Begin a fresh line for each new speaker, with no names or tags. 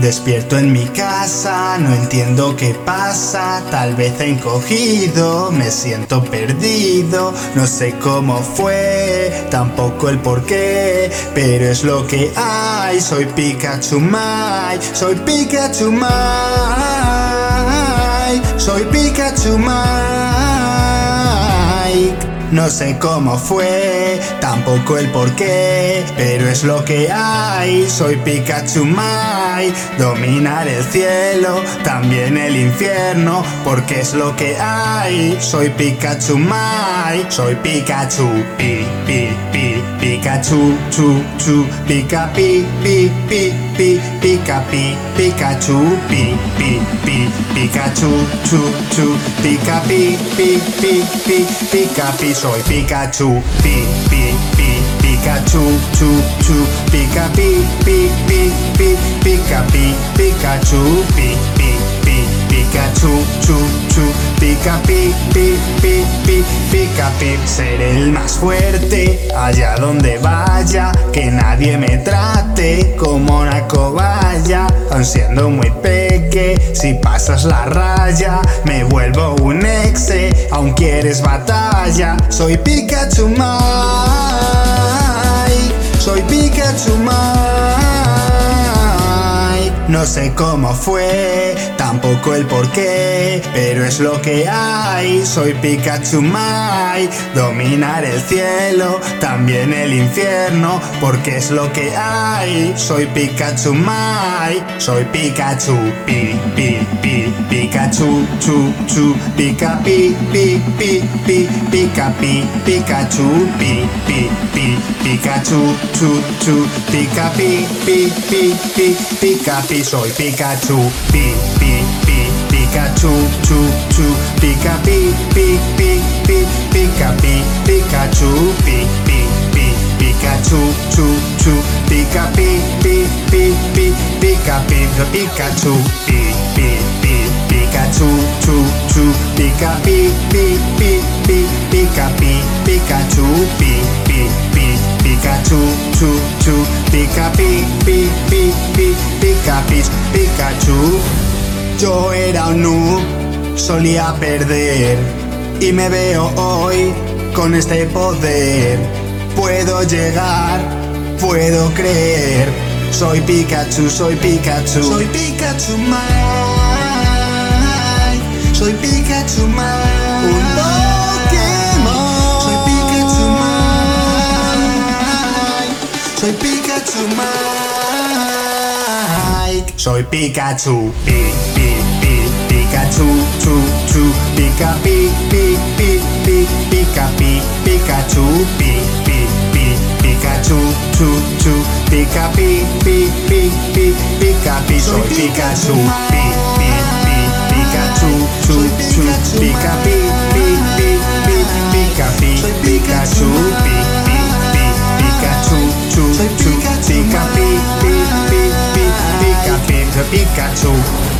Despierto en mi casa, no entiendo qué pasa, tal vez he encogido, me siento perdido, no sé cómo fue, tampoco el por qué, pero es lo que hay, soy Pikachu Mai, soy Pikachu Mai, soy Pikachu Mai. No sé cómo fue, tampoco el por qué, pero es lo que hay. Soy Pikachu Mai, dominar el cielo, también el infierno, porque es lo que hay. Soy Pikachu Mai, soy Pikachu, pi, pi, pi, Pikachu, chu, chu, pica, pi, pi, pi, pi, pica, pi, Pikachu, pi, pi, pi, Pikachu, chu, chu, pica, pi, pi, pi, pi, pica, pi soy Pikachu, pi, pi, pi, Pikachu, chu, chu, pica, pi, pi, pi, pi, pica, pi, Pikachu, pi, pi, pi, Pikachu, chu, chu, pica, pi, pi, pi, pi, pica, pi, seré el más fuerte. Allá donde vaya, que nadie me trate como una cobaya, aun siendo muy peque, si pasas la raya, me vuelvo un exe, aun quieres batalla, soy Pikachu Mai, soy Pikachu Mai. No sé cómo fue, tampoco el por qué, pero es lo que hay. Soy Pikachu Mai, dominar el cielo, también el infierno, porque es lo que hay. Soy Pikachu Mai, soy Pikachu, pi, pi, pi, Pikachu, chu, chu, pica, pi, pi, pi, pi, pica, pi, Pikachu, pi, pi, pi, Pikachu, chu, chu, pica, pi, pi, pi, pi, pica, pi, soy Pikachu, pi, pi, pi, Pikachu, chu, chu, pica, pi, pi, pi, pi, pica, pi, Pikachu, pi, pi, pi, Pikachu, chu, chu, pica, pi, pi, pi, pi, pica, pi, Pikachu, pi, pi, pi, Pikachu, chu, chu, pica, pi, pi, pi, pi, pica, pi, Pikachu, Yo era un noob, solía perder y me veo hoy con este poder. Puedo llegar, puedo creer. Soy Pikachu, soy Pikachu, soy Pikachu Mai. Soy Pikachu Mai. Un Pokémon. Soy Pikachu Mai. Soy Pikachu Mai. Soy Pikachu. Pi, pi, pi, Pikachu, chu, chu, pica, pi, pi, pi, pi, pica, pi, Pikachu, pi, pi, pi, Pikachu, chu, chu, pica, pi, pi, pi, pi, pica, pi, soy Pikachu, pi, pi, pi, Pikachu, chu, chu, pica, pi, pi, pi, chu,